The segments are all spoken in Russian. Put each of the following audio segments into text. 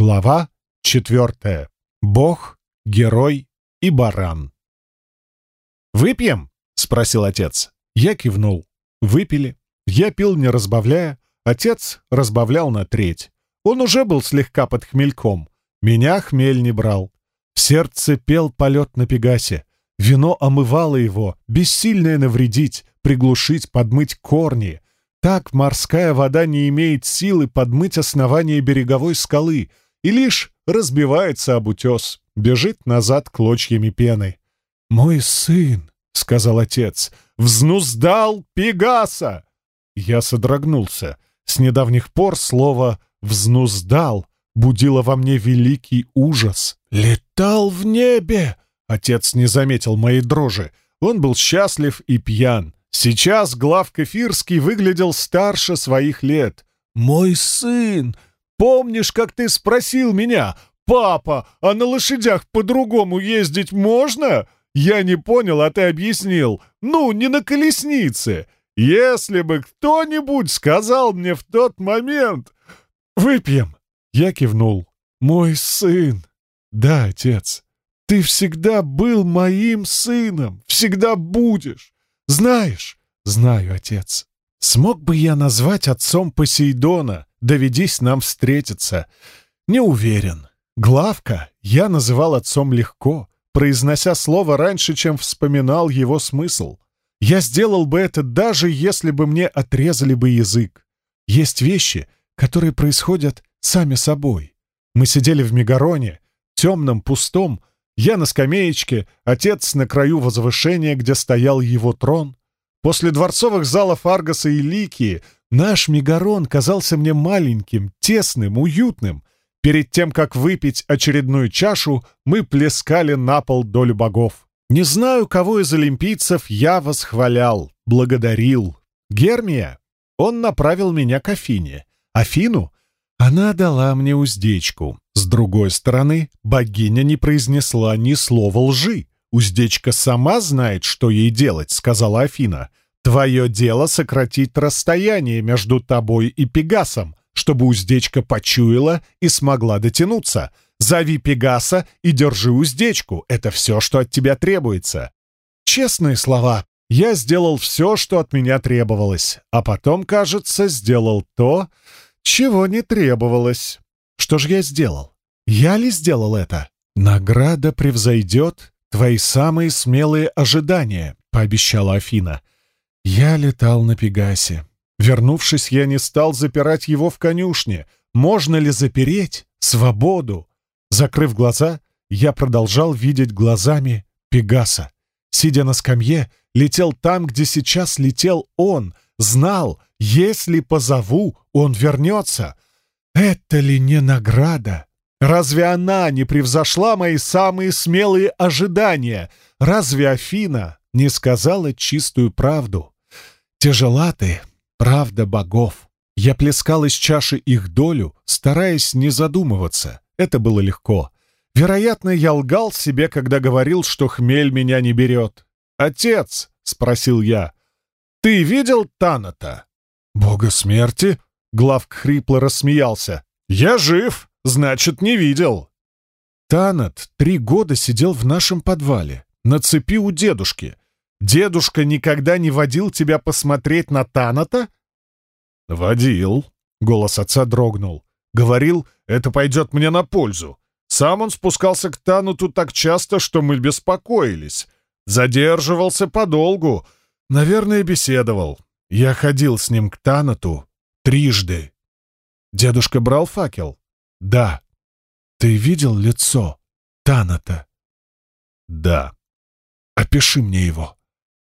Глава четвертая. Бог, герой и баран. «Выпьем?» — спросил отец. Я кивнул. Выпили. Я пил, не разбавляя. Отец разбавлял на треть. Он уже был слегка под хмельком. Меня хмель не брал. В сердце пел полет на Пегасе. Вино омывало его, бессильное навредить, приглушить, подмыть корни. Так морская вода не имеет силы подмыть основание береговой скалы и лишь разбивается об утес, бежит назад клочьями пены. «Мой сын», — сказал отец, — «взнуздал Пегаса!» Я содрогнулся. С недавних пор слово «взнуздал» будило во мне великий ужас. «Летал в небе!» Отец не заметил моей дрожи. Он был счастлив и пьян. Сейчас глав Кефирский выглядел старше своих лет. «Мой сын! Помнишь, как ты спросил меня, папа, а на лошадях по-другому ездить можно?» Я не понял, а ты объяснил. Ну, не на колеснице. Если бы кто-нибудь сказал мне в тот момент... Выпьем. Я кивнул. Мой сын. Да, отец. Ты всегда был моим сыном. Всегда будешь. Знаешь? Знаю, отец. Смог бы я назвать отцом Посейдона, доведись нам встретиться? Не уверен. Главка я называл отцом легко, произнося слово раньше, чем вспоминал его смысл. Я сделал бы это даже если бы мне отрезали бы язык. Есть вещи, которые происходят сами собой. Мы сидели в Мегароне, темном, пустом, я на скамеечке, отец на краю возвышения, где стоял его трон. После дворцовых залов Аргаса и Ликии наш Мегарон казался мне маленьким, тесным, уютным. Перед тем, как выпить очередную чашу, мы плескали на пол долю богов. Не знаю, кого из олимпийцев я восхвалял, благодарил. Гермия. Он направил меня к Афине. Афину? Она дала мне уздечку. С другой стороны, богиня не произнесла ни слова лжи. «Уздечка сама знает, что ей делать», — сказала Афина. «Твое дело сократить расстояние между тобой и Пегасом, чтобы уздечка почуяла и смогла дотянуться. Зови Пегаса и держи уздечку. Это все, что от тебя требуется». Честные слова. Я сделал все, что от меня требовалось, а потом, кажется, сделал то, чего не требовалось. Что же я сделал? Я ли сделал это? Награда превзойдет «Твои самые смелые ожидания», — пообещала Афина. Я летал на Пегасе. Вернувшись, я не стал запирать его в конюшне. Можно ли запереть свободу? Закрыв глаза, я продолжал видеть глазами Пегаса. Сидя на скамье, летел там, где сейчас летел он. Знал, если позову, он вернется. Это ли не награда? Разве она не превзошла мои самые смелые ожидания? Разве Афина не сказала чистую правду? Тяжела ты, правда богов. Я плескал из чаши их долю, стараясь не задумываться. Это было легко. Вероятно, я лгал себе, когда говорил, что хмель меня не берет. «Отец!» — спросил я. «Ты видел Таната?» «Бога смерти?» — Главк хрипло рассмеялся. «Я жив!» Значит, не видел. Танат три года сидел в нашем подвале, на цепи у дедушки. Дедушка никогда не водил тебя посмотреть на Таната? Водил. Голос отца дрогнул. Говорил, это пойдет мне на пользу. Сам он спускался к Танату так часто, что мы беспокоились. Задерживался подолгу. Наверное, беседовал. Я ходил с ним к Танату трижды. Дедушка брал факел. «Да». «Ты видел лицо Таната?» «Да». «Опиши мне его».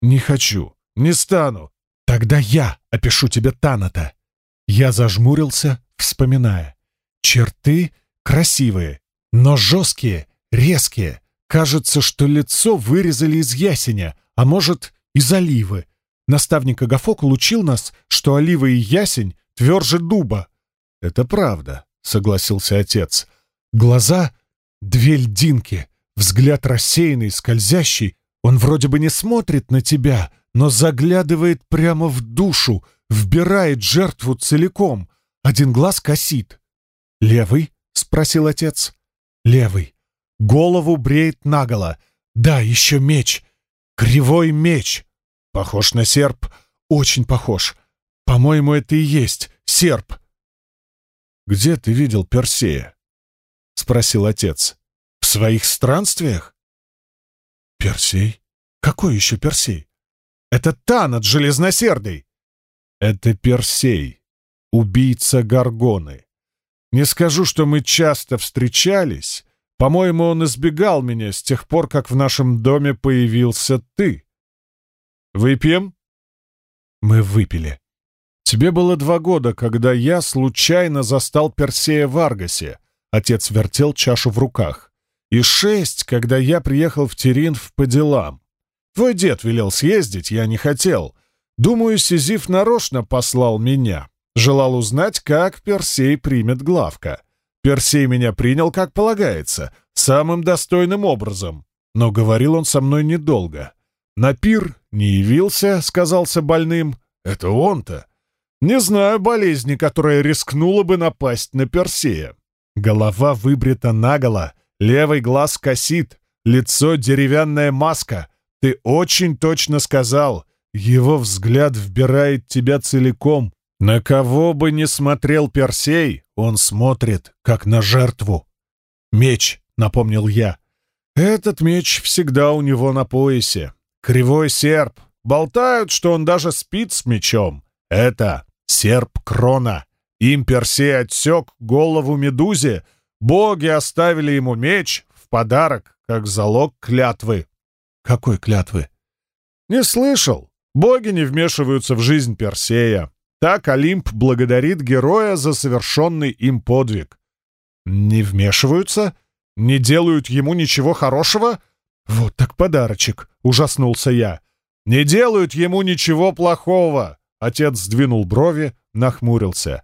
«Не хочу. Не стану». «Тогда я опишу тебе Таната». Я зажмурился, вспоминая. Черты красивые, но жесткие, резкие. Кажется, что лицо вырезали из ясеня, а может, из оливы. Наставник Агафокл учил нас, что олива и ясень тверже дуба. Это правда. — согласился отец. «Глаза — две льдинки, взгляд рассеянный, скользящий. Он вроде бы не смотрит на тебя, но заглядывает прямо в душу, вбирает жертву целиком. Один глаз косит. Левый — спросил отец. «Левый. Голову бреет наголо. Да, еще меч. Кривой меч. Похож на серп. Очень похож. По-моему, это и есть серп». «Где ты видел Персея?» — спросил отец. «В своих странствиях?» «Персей? Какой еще Персей?» «Это Танат Железносердый!» «Это Персей, убийца Гаргоны. Не скажу, что мы часто встречались. По-моему, он избегал меня с тех пор, как в нашем доме появился ты. Выпьем?» Мы выпили. Тебе было два года, когда я случайно застал Персея в Аргасе. Отец вертел чашу в руках. И шесть, когда я приехал в Теринф по делам. Твой дед велел съездить, я не хотел. Думаю, Сизиф нарочно послал меня. Желал узнать, как Персей примет главка. Персей меня принял, как полагается, самым достойным образом. Но говорил он со мной недолго. На пир не явился, сказался больным. Это он-то. Не знаю болезни, которая рискнула бы напасть на Персея. Голова выбрита наголо, левый глаз косит, лицо деревянная маска. Ты очень точно сказал. Его взгляд вбирает тебя целиком. На кого бы ни смотрел Персей, он смотрит, как на жертву. «Меч», — напомнил я. «Этот меч всегда у него на поясе. Кривой серп. Болтают, что он даже спит с мечом. Это серп Крона. Им Персей отсек голову Медузе. Боги оставили ему меч в подарок, как залог клятвы. Какой клятвы? Не слышал. Боги не вмешиваются в жизнь Персея. Так Олимп благодарит героя за совершенный им подвиг. Не вмешиваются? Не делают ему ничего хорошего? Вот так подарочек, ужаснулся я. Не делают ему ничего плохого. Отец сдвинул брови, нахмурился.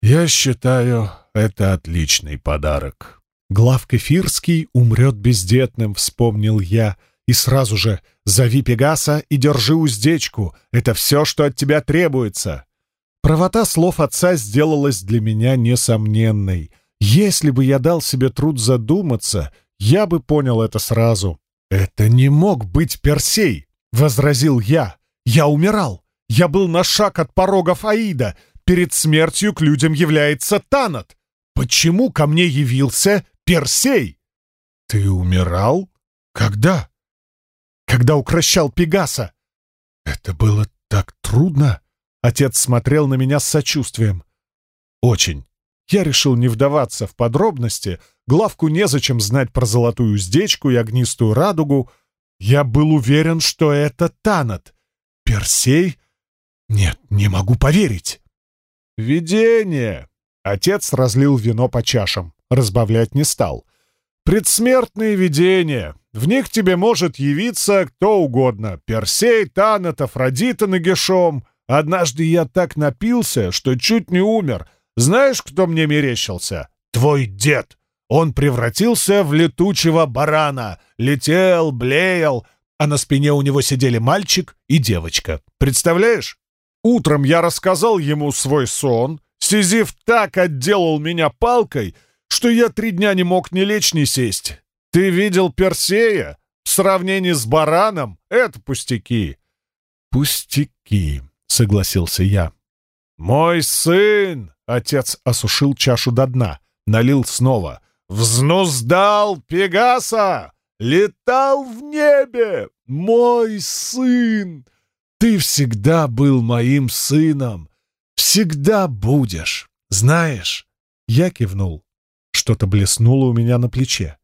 «Я считаю, это отличный подарок». «Глав Кефирский умрет бездетным», — вспомнил я. «И сразу же зови Пегаса и держи уздечку. Это все, что от тебя требуется». Правота слов отца сделалась для меня несомненной. Если бы я дал себе труд задуматься, я бы понял это сразу. «Это не мог быть Персей!» — возразил я. «Я умирал! Я был на шаг от порогов Аида. Перед смертью к людям является Танат. Почему ко мне явился Персей? Ты умирал? Когда? Когда укращал Пегаса. Это было так трудно. Отец смотрел на меня с сочувствием. Очень. Я решил не вдаваться в подробности. Главку незачем знать про золотую уздечку и огнистую радугу. Я был уверен, что это Танат. Персей нет, не могу поверить. Видение. Отец разлил вино по чашам, разбавлять не стал. Предсмертные видения. В них тебе может явиться кто угодно. Персей, Танат, Афродита нагишом. Однажды я так напился, что чуть не умер. Знаешь, кто мне мерещился? Твой дед. Он превратился в летучего барана. Летел, блеял, а на спине у него сидели мальчик и девочка. Представляешь? Утром я рассказал ему свой сон. Сизиф так отделал меня палкой, что я три дня не мог ни лечь, ни сесть. Ты видел Персея? В сравнении с бараном — это пустяки. «Пустяки», — согласился я. «Мой сын!» — отец осушил чашу до дна, налил снова. «Взнуздал Пегаса! Летал в небе! Мой сын! Ты всегда был моим сыном. Всегда будешь. Знаешь?» Я кивнул. Что-то блеснуло у меня на плече.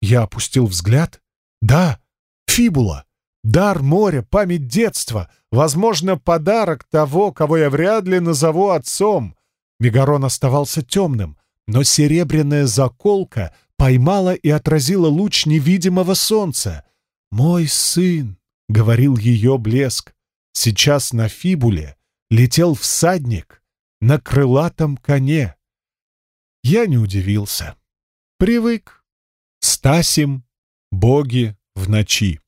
Я опустил взгляд. «Да, фибула. Дар моря, память детства. Возможно, подарок того, кого я вряд ли назову отцом». Мегарон оставался темным, но серебряная заколка поймала и отразила луч невидимого солнца. «Мой сын», — говорил ее блеск, Сейчас на фибуле летел всадник на крылатом коне. Я не удивился. Привык. Стасим, боги в ночи.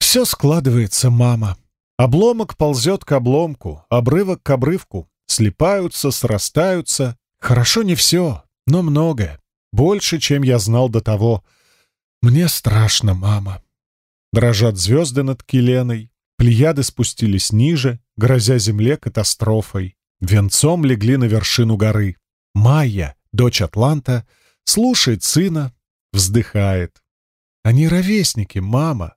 Все складывается, мама. Обломок ползет к обломку, обрывок к обрывку. Слипаются, срастаются. Хорошо не все. но многое, больше, чем я знал до того. Мне страшно, мама. Дрожат звезды над Киленой, плеяды спустились ниже, грозя земле катастрофой. Венцом легли на вершину горы. Майя, дочь Атланта, слушает сына, вздыхает. Они ровесники, мама.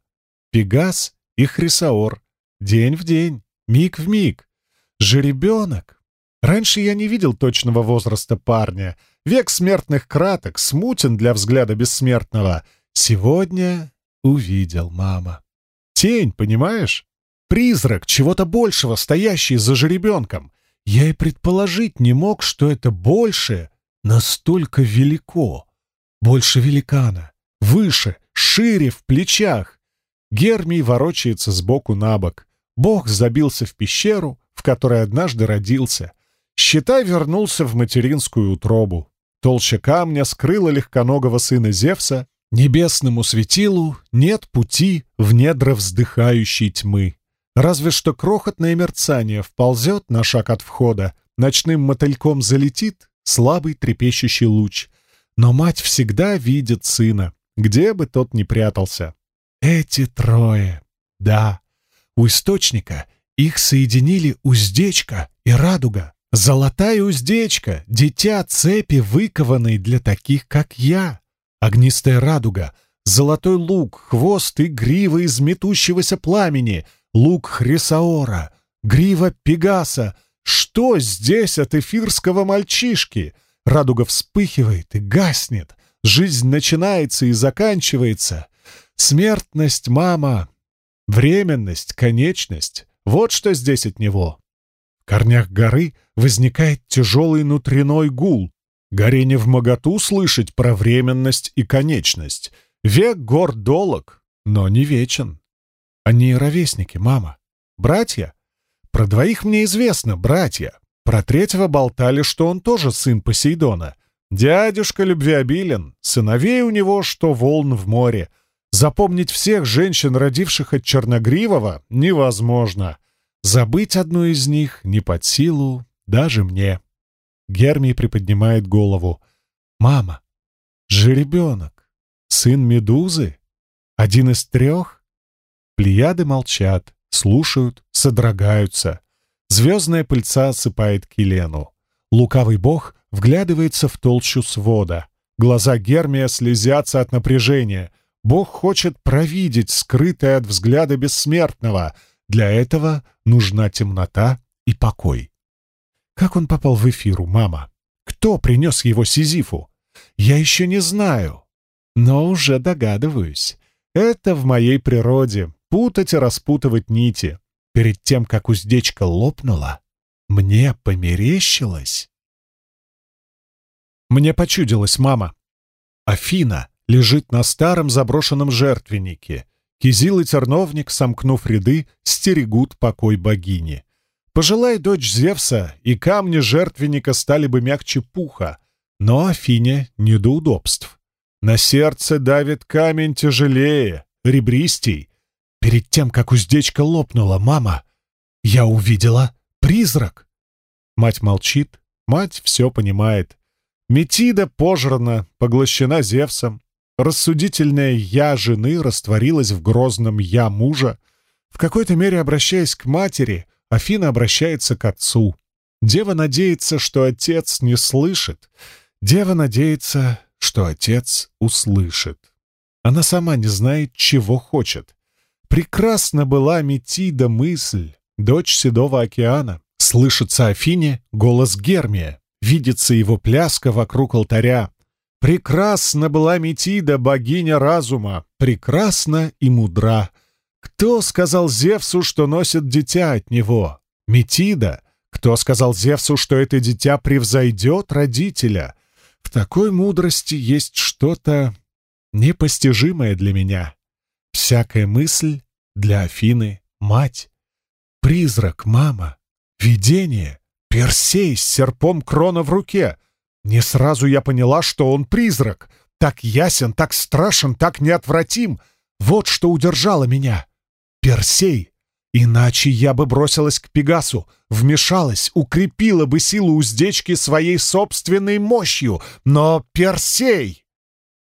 Пегас и Хрисаор. День в день, миг в миг. Жеребенок. Раньше я не видел точного возраста парня. Век смертных краток, смутен для взгляда бессмертного. Сегодня увидел мама. Тень, понимаешь? Призрак чего-то большего, стоящий за жеребенком. Я и предположить не мог, что это большее настолько велико. Больше великана, выше, шире в плечах. Гермий ворочается сбоку на бок. Бог забился в пещеру, в которой однажды родился. Считай, вернулся в материнскую утробу. Толща камня скрыла легконогого сына Зевса. Небесному светилу нет пути в недра вздыхающей тьмы. Разве что крохотное мерцание вползет на шаг от входа, ночным мотыльком залетит слабый трепещущий луч. Но мать всегда видит сына, где бы тот ни прятался. Эти трое, да, у источника их соединили уздечка и радуга. Золотая уздечка, дитя цепи, выкованной для таких, как я. Огнистая радуга, золотой лук, хвост и грива из метущегося пламени, лук Хрисаора, грива Пегаса. Что здесь от эфирского мальчишки? Радуга вспыхивает и гаснет. Жизнь начинается и заканчивается. Смертность, мама. Временность, конечность. Вот что здесь от него. В корнях горы возникает тяжелый внутренной гул. Горе не в моготу слышать про временность и конечность. Век гор долог, но не вечен. Они ровесники, мама. Братья? Про двоих мне известно, братья. Про третьего болтали, что он тоже сын Посейдона. Дядюшка любвеобилен, сыновей у него, что волн в море. Запомнить всех женщин, родивших от Черногривого, невозможно. Забыть одну из них не под силу даже мне. Гермий приподнимает голову. «Мама, жеребенок, сын Медузы? Один из трех?» Плеяды молчат, слушают, содрогаются. Звездная пыльца осыпает Килену. Лукавый бог вглядывается в толщу свода. Глаза Гермия слезятся от напряжения. Бог хочет провидеть скрытое от взгляда бессмертного — для этого нужна темнота и покой. Как он попал в эфиру, мама? Кто принес его Сизифу? Я еще не знаю, но уже догадываюсь. Это в моей природе — путать и распутывать нити. Перед тем, как уздечка лопнула, мне померещилось. Мне почудилась мама. Афина лежит на старом заброшенном жертвеннике, Кизил и Терновник, сомкнув ряды, стерегут покой богини. Пожелай дочь Зевса, и камни жертвенника стали бы мягче пуха, но Афине не до удобств. На сердце давит камень тяжелее, ребристей. Перед тем, как уздечка лопнула, мама, я увидела призрак. Мать молчит, мать все понимает. Метида пожрана, поглощена Зевсом. Рассудительное «я» жены растворилось в грозном «я» мужа. В какой-то мере, обращаясь к матери, Афина обращается к отцу. Дева надеется, что отец не слышит. Дева надеется, что отец услышит. Она сама не знает, чего хочет. Прекрасна была Метида мысль, дочь Седого океана. Слышится Афине голос Гермия, видится его пляска вокруг алтаря. Прекрасна была Метида, богиня разума, прекрасна и мудра. Кто сказал Зевсу, что носит дитя от него? Метида. Кто сказал Зевсу, что это дитя превзойдет родителя? В такой мудрости есть что-то непостижимое для меня. Всякая мысль для Афины — мать. Призрак — мама. Видение — Персей с серпом крона в руке — не сразу я поняла, что он призрак. Так ясен, так страшен, так неотвратим. Вот что удержало меня. Персей. Иначе я бы бросилась к Пегасу, вмешалась, укрепила бы силу уздечки своей собственной мощью. Но Персей...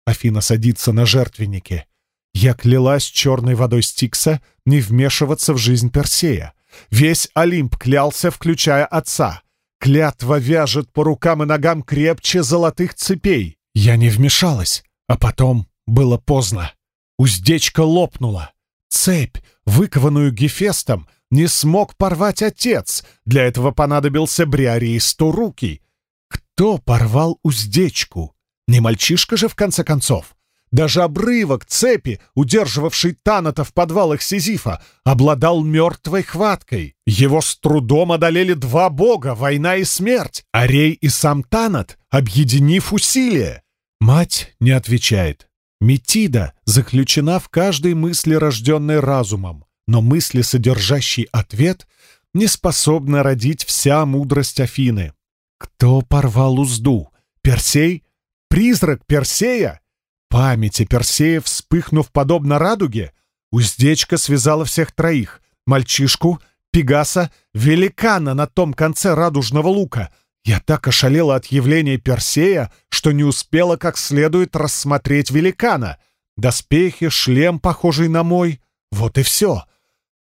Афина садится на жертвеннике. Я клялась черной водой Стикса не вмешиваться в жизнь Персея. Весь Олимп клялся, включая отца. Клятва вяжет по рукам и ногам крепче золотых цепей. Я не вмешалась, а потом было поздно. Уздечка лопнула. Цепь, выкованную Гефестом, не смог порвать отец. Для этого понадобился Бриарий Сторукий. Кто порвал уздечку? Не мальчишка же, в конце концов. Даже обрывок цепи, удерживавший Таната в подвалах Сизифа, обладал мертвой хваткой. Его с трудом одолели два бога — война и смерть, Арей и сам Танат, объединив усилия. Мать не отвечает. Метида заключена в каждой мысли, рожденной разумом, но мысли, содержащие ответ, не способна родить вся мудрость Афины. Кто порвал узду? Персей? Призрак Персея? Памяти Персея, вспыхнув подобно радуге, уздечка связала всех троих — мальчишку, Пегаса, великана на том конце радужного лука. Я так ошалела от явления Персея, что не успела как следует рассмотреть великана. Доспехи, шлем, похожий на мой. Вот и все.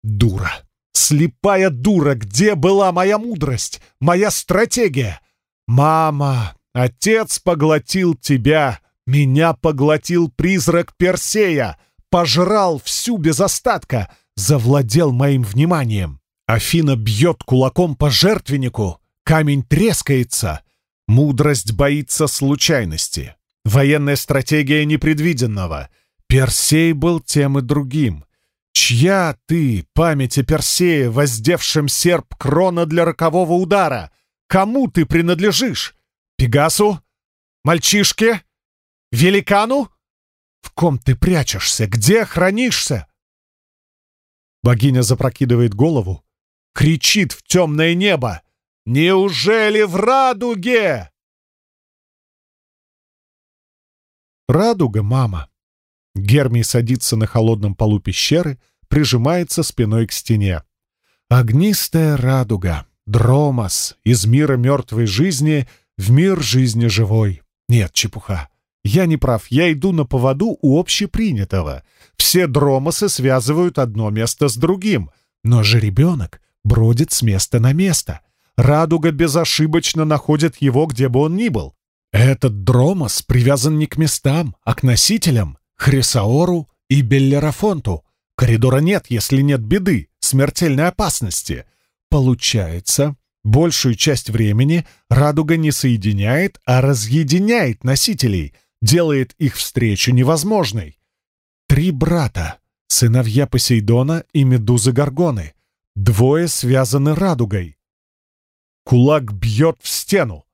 Дура. Слепая дура, где была моя мудрость, моя стратегия? Мама, отец поглотил тебя, меня поглотил призрак Персея, пожрал всю без остатка, завладел моим вниманием. Афина бьет кулаком по жертвеннику, камень трескается. Мудрость боится случайности. Военная стратегия непредвиденного. Персей был тем и другим. Чья ты, памяти Персея, воздевшим серп крона для рокового удара? Кому ты принадлежишь? Пегасу? Мальчишке? Великану? В ком ты прячешься? Где хранишься?» Богиня запрокидывает голову, кричит в темное небо. «Неужели в радуге?» «Радуга, мама!» Гермий садится на холодном полу пещеры, прижимается спиной к стене. «Огнистая радуга, Дромос, из мира мертвой жизни в мир жизни живой. Нет, чепуха. Я не прав, я иду на поводу у общепринятого. Все дромосы связывают одно место с другим. Но же ребенок бродит с места на место. Радуга безошибочно находит его, где бы он ни был. Этот дромос привязан не к местам, а к носителям, Хрисаору и Беллерафонту. Коридора нет, если нет беды, смертельной опасности. Получается, большую часть времени радуга не соединяет, а разъединяет носителей — делает их встречу невозможной. Три брата, сыновья Посейдона и Медузы Гаргоны. Двое связаны радугой. Кулак бьет в стену.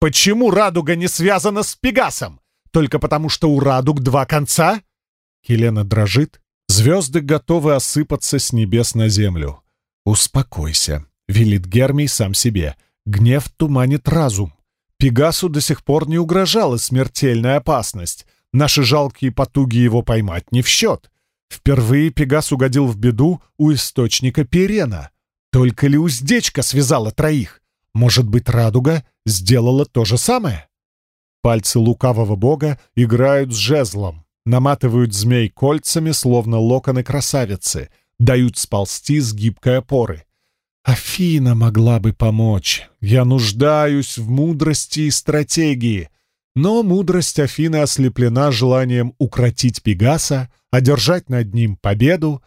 Почему радуга не связана с Пегасом? Только потому, что у радуг два конца? Хелена дрожит. Звезды готовы осыпаться с небес на землю. «Успокойся», — велит Гермий сам себе. «Гнев туманит разум. Пегасу до сих пор не угрожала смертельная опасность. Наши жалкие потуги его поймать не в счет. Впервые Пегас угодил в беду у источника Перена. Только ли уздечка связала троих? Может быть, Радуга сделала то же самое? Пальцы лукавого бога играют с жезлом, наматывают змей кольцами, словно локоны красавицы, дают сползти с гибкой опоры. Афина могла бы помочь. Я нуждаюсь в мудрости и стратегии. Но мудрость Афины ослеплена желанием укротить Пегаса, одержать над ним победу.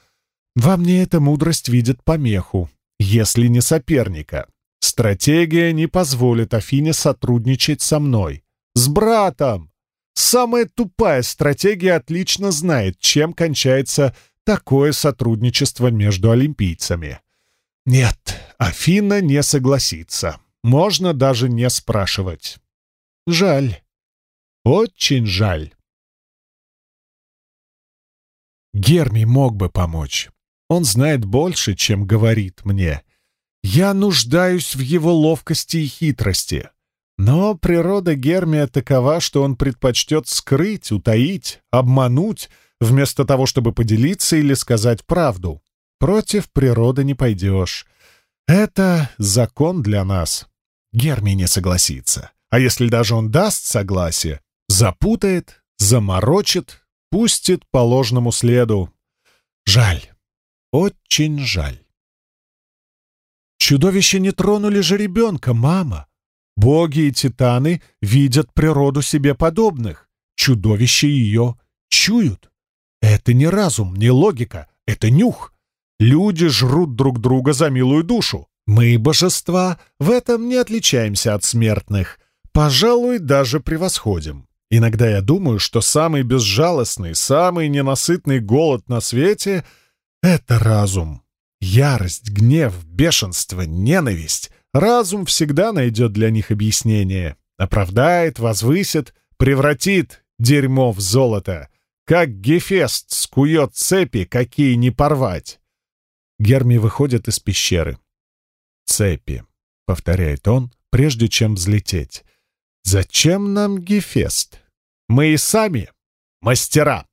Во мне эта мудрость видит помеху, если не соперника. Стратегия не позволит Афине сотрудничать со мной. С братом! Самая тупая стратегия отлично знает, чем кончается такое сотрудничество между олимпийцами. Нет, Афина не согласится. Можно даже не спрашивать. Жаль. Очень жаль. Герми мог бы помочь. Он знает больше, чем говорит мне. Я нуждаюсь в его ловкости и хитрости. Но природа Гермия такова, что он предпочтет скрыть, утаить, обмануть, вместо того, чтобы поделиться или сказать правду. Против природы не пойдешь. Это закон для нас. Герми не согласится. А если даже он даст согласие, запутает, заморочит, пустит по ложному следу. Жаль, очень жаль. Чудовища не тронули же ребенка, мама. Боги и титаны видят природу себе подобных. Чудовища ее чуют. Это не разум, не логика, это нюх. Люди жрут друг друга за милую душу. Мы, божества, в этом не отличаемся от смертных. Пожалуй, даже превосходим. Иногда я думаю, что самый безжалостный, самый ненасытный голод на свете — это разум. Ярость, гнев, бешенство, ненависть. Разум всегда найдет для них объяснение. Оправдает, возвысит, превратит дерьмо в золото. Как Гефест скует цепи, какие не порвать. Герми выходит из пещеры. «Цепи», — повторяет он, прежде чем взлететь. «Зачем нам Гефест? Мы и сами мастера».